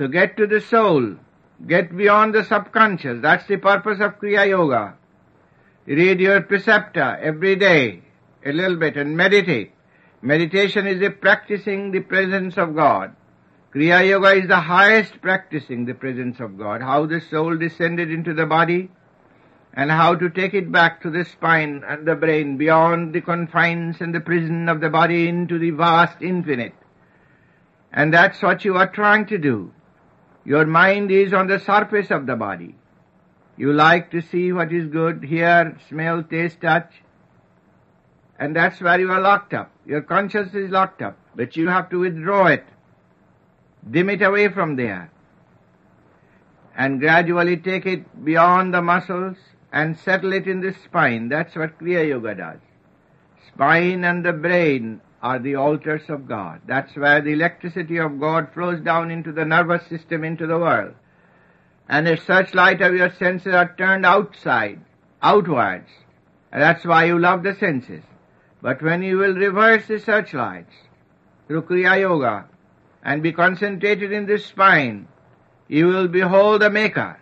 So get to the soul. Get beyond the subconscious. That's the purpose of Kriya Yoga. Read your Praecepta every day, a little bit, and meditate. Meditation is a practicing the presence of God. Kriya Yoga is the highest practicing the presence of God. How the soul descended into the body and how to take it back to the spine and the brain beyond the confines and the prison of the body into the vast infinite. And that's what you are trying to do. Your mind is on the surface of the body. You like to see what is good, hear, smell, taste, touch. And that's where you are locked up. Your conscience is locked up. But you have to withdraw it. Dim it away from there. And gradually take it beyond the muscles and settle it in the spine. That's what Kriya Yoga does. Spine and the brain are the altars of God. That's where the electricity of God flows down into the nervous system, into the world. And the searchlight of your senses are turned outside, outwards. And that's why you love the senses. But when you will reverse the searchlights through Kriya Yoga and be concentrated in the spine, you will behold the Maker.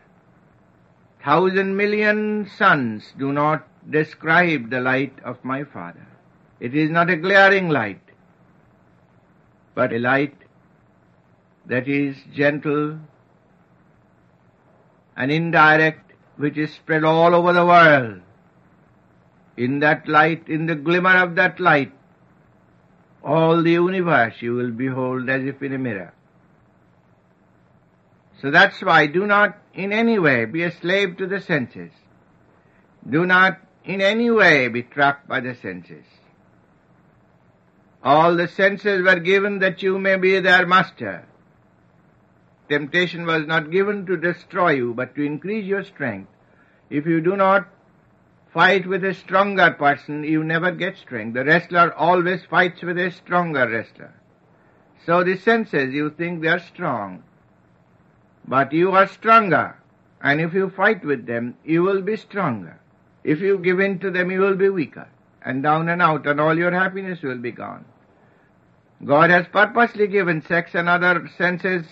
Thousand million suns do not describe the light of my Father. It is not a glaring light, but a light that is gentle and indirect, which is spread all over the world. In that light, in the glimmer of that light, all the universe you will behold as if in a mirror. So that's why do not in any way be a slave to the senses. Do not in any way be trapped by the senses. All the senses were given that you may be their master. Temptation was not given to destroy you, but to increase your strength. If you do not fight with a stronger person, you never get strength. The wrestler always fights with a stronger wrestler. So the senses, you think they are strong. But you are stronger. And if you fight with them, you will be stronger. If you give in to them, you will be weaker. And down and out, and all your happiness will be gone. God has purposely given sex and other senses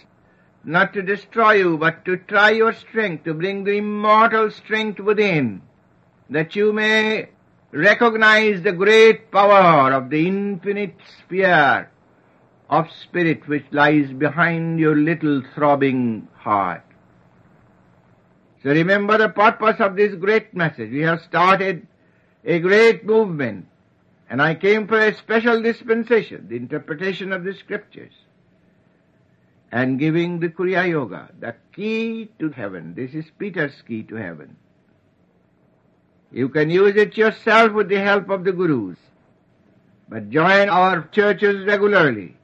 not to destroy you, but to try your strength, to bring the immortal strength within, that you may recognize the great power of the infinite sphere of spirit which lies behind your little throbbing heart. So remember the purpose of this great message. We have started a great movement and I came for a special dispensation, the interpretation of the scriptures and giving the Kriya Yoga, the key to heaven. This is Peter's key to heaven. You can use it yourself with the help of the gurus. But join our churches regularly.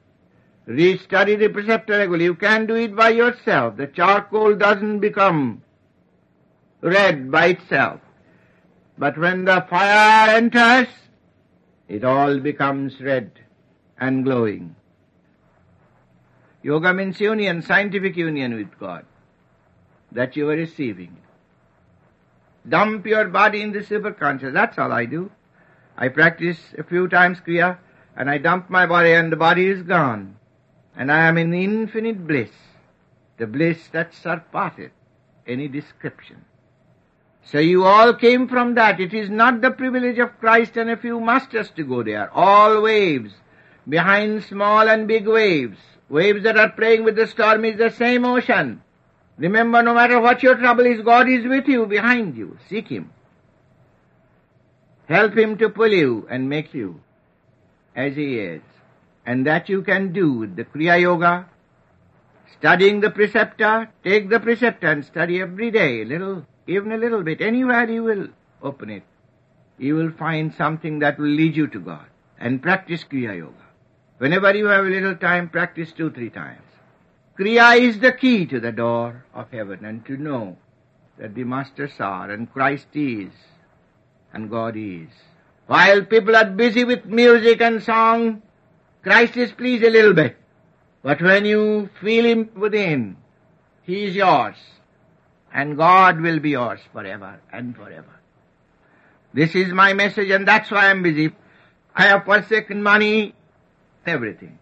Restudy the Praecepta regularly. You can do it by yourself. The charcoal doesn't become red by itself. But when the fire enters, it all becomes red and glowing. Yoga means union, scientific union with God that you are receiving. Dump your body in the superconscious. That's all I do. I practice a few times Kriya and I dump my body and the body is gone. And I am in infinite bliss. The bliss that surpasses any description. So you all came from that. It is not the privilege of Christ and a few masters to go there. All waves, behind small and big waves, waves that are playing with the storm is the same ocean. Remember, no matter what your trouble is, God is with you, behind you. Seek Him. Help Him to pull you and make you as He is. And that you can do with the Kriya Yoga, studying the Praecepta, take the Praecepta and study every day a little even a little bit, anywhere you will open it, you will find something that will lead you to God. And practice Kriya Yoga. Whenever you have a little time, practice two, three times. Kriya is the key to the door of heaven and to know that the masters are and Christ is and God is. While people are busy with music and song, Christ is pleased a little bit. But when you feel Him within, He is yours and God will be yours forever and forever. This is my message and that's why I'm busy. I have forsaken money, everything.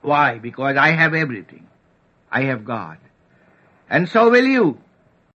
Why? Because I have everything. I have God. And so will you.